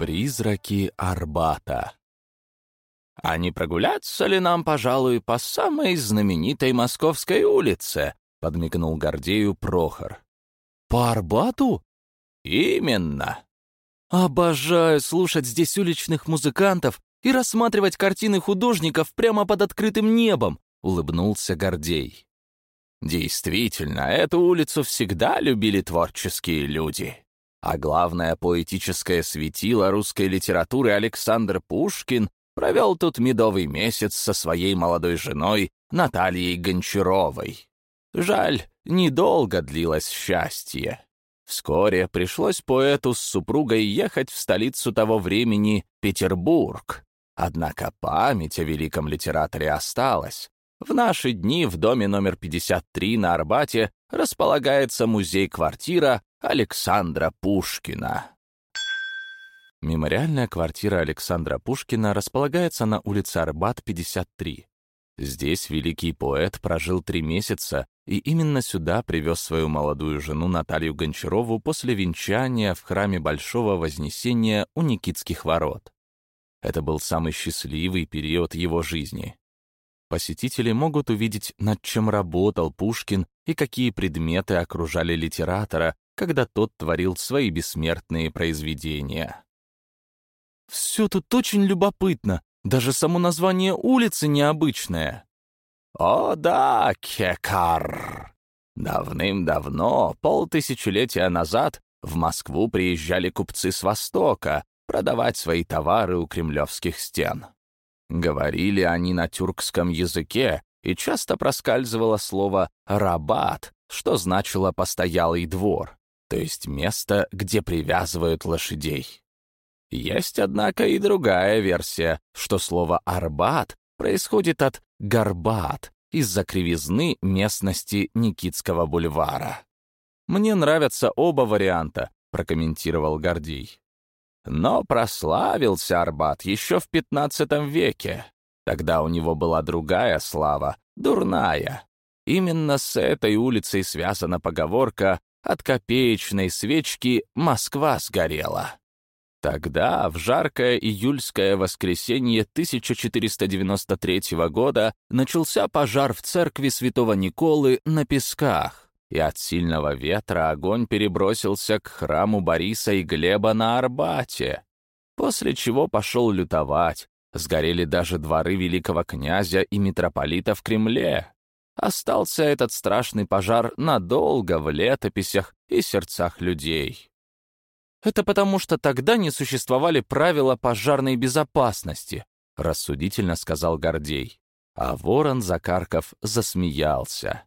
Призраки Арбата. «А не прогуляться ли нам, пожалуй, по самой знаменитой московской улице?» — подмигнул Гордею Прохор. «По Арбату?» «Именно!» «Обожаю слушать здесь уличных музыкантов и рассматривать картины художников прямо под открытым небом», — улыбнулся Гордей. «Действительно, эту улицу всегда любили творческие люди. А главное поэтическое светило русской литературы Александр Пушкин провел тут медовый месяц со своей молодой женой Натальей Гончаровой. Жаль, недолго длилось счастье. Вскоре пришлось поэту с супругой ехать в столицу того времени Петербург. Однако память о великом литераторе осталась. В наши дни в доме номер 53 на Арбате располагается музей-квартира Александра Пушкина. Мемориальная квартира Александра Пушкина располагается на улице Арбат, 53. Здесь великий поэт прожил три месяца и именно сюда привез свою молодую жену Наталью Гончарову после венчания в храме Большого Вознесения у Никитских ворот. Это был самый счастливый период его жизни. Посетители могут увидеть, над чем работал Пушкин и какие предметы окружали литератора, когда тот творил свои бессмертные произведения. «Все тут очень любопытно, даже само название улицы необычное». «О да, Кекар!» Давным-давно, полтысячелетия назад, в Москву приезжали купцы с Востока продавать свои товары у кремлевских стен. Говорили они на тюркском языке, и часто проскальзывало слово «рабат», что значило «постоялый двор» то есть место, где привязывают лошадей. Есть, однако, и другая версия, что слово «арбат» происходит от «горбат» из-за кривизны местности Никитского бульвара. «Мне нравятся оба варианта», — прокомментировал Гордей. Но прославился Арбат еще в XV веке. Тогда у него была другая слава, дурная. Именно с этой улицей связана поговорка от копеечной свечки Москва сгорела. Тогда, в жаркое июльское воскресенье 1493 года, начался пожар в церкви святого Николы на Песках, и от сильного ветра огонь перебросился к храму Бориса и Глеба на Арбате, после чего пошел лютовать, сгорели даже дворы великого князя и митрополита в Кремле остался этот страшный пожар надолго в летописях и сердцах людей. Это потому, что тогда не существовали правила пожарной безопасности, рассудительно сказал Гордей. А ворон Закарков засмеялся.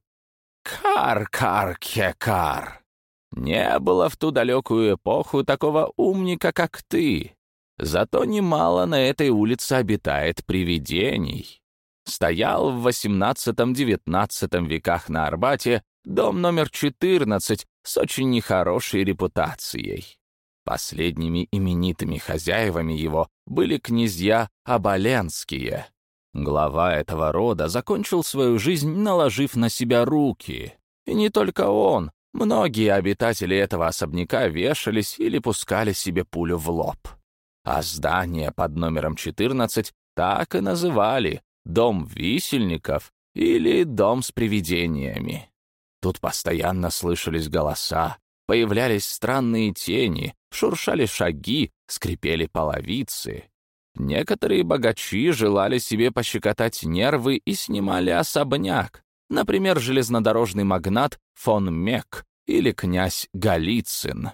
«Кар-кар-ке-кар! Не было в ту далекую эпоху такого умника, как ты. Зато немало на этой улице обитает привидений стоял в XVIII-XIX веках на Арбате дом номер 14 с очень нехорошей репутацией. Последними именитыми хозяевами его были князья Оболенские. Глава этого рода закончил свою жизнь, наложив на себя руки. И не только он, многие обитатели этого особняка вешались или пускали себе пулю в лоб. А здание под номером 14 так и называли дом висельников или дом с привидениями. Тут постоянно слышались голоса, появлялись странные тени, шуршали шаги, скрипели половицы. Некоторые богачи желали себе пощекотать нервы и снимали особняк, например, железнодорожный магнат фон Мек или князь Голицын.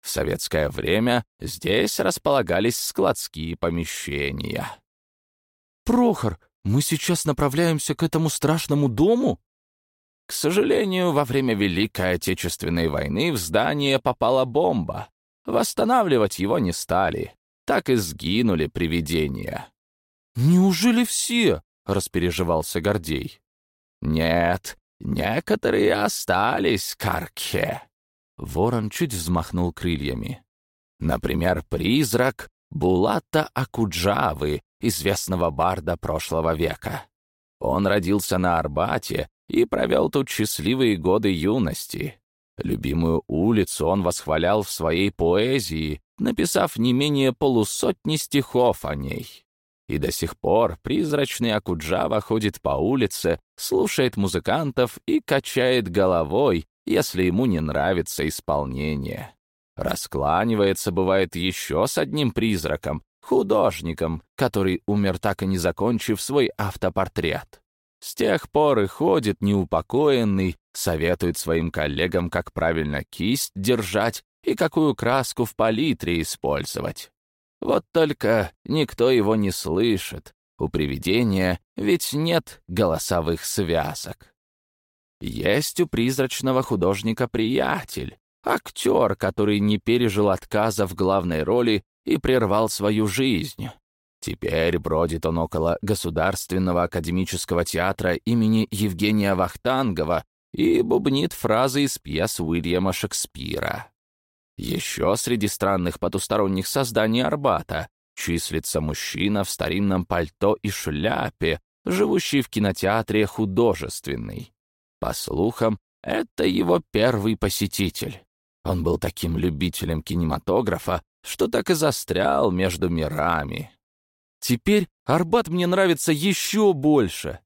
В советское время здесь располагались складские помещения. «Прохор, мы сейчас направляемся к этому страшному дому?» К сожалению, во время Великой Отечественной войны в здание попала бомба. Восстанавливать его не стали. Так и сгинули привидения. «Неужели все?» — распереживался Гордей. «Нет, некоторые остались, Карке». Ворон чуть взмахнул крыльями. Например, призрак Булата Акуджавы, известного барда прошлого века. Он родился на Арбате и провел тут счастливые годы юности. Любимую улицу он восхвалял в своей поэзии, написав не менее полусотни стихов о ней. И до сих пор призрачный Акуджава ходит по улице, слушает музыкантов и качает головой, если ему не нравится исполнение. Раскланивается, бывает, еще с одним призраком, художником, который умер так и не закончив свой автопортрет. С тех пор и ходит неупокоенный, советует своим коллегам, как правильно кисть держать и какую краску в палитре использовать. Вот только никто его не слышит. У привидения ведь нет голосовых связок. Есть у призрачного художника приятель, актер, который не пережил отказа в главной роли и прервал свою жизнь. Теперь бродит он около Государственного академического театра имени Евгения Вахтангова и бубнит фразы из пьес Уильяма Шекспира. Еще среди странных потусторонних созданий Арбата числится мужчина в старинном пальто и шляпе, живущий в кинотеатре художественный. По слухам, это его первый посетитель. Он был таким любителем кинематографа, что так и застрял между мирами. Теперь Арбат мне нравится еще больше.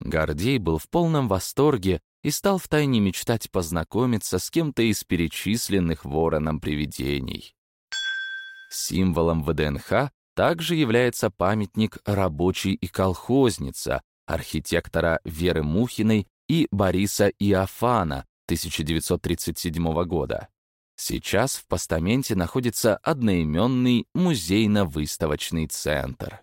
Гордей был в полном восторге и стал втайне мечтать познакомиться с кем-то из перечисленных вороном привидений. Символом ВДНХ также является памятник «Рабочий и колхозница» архитектора Веры Мухиной и Бориса Иофана 1937 года. Сейчас в постаменте находится одноименный музейно-выставочный центр.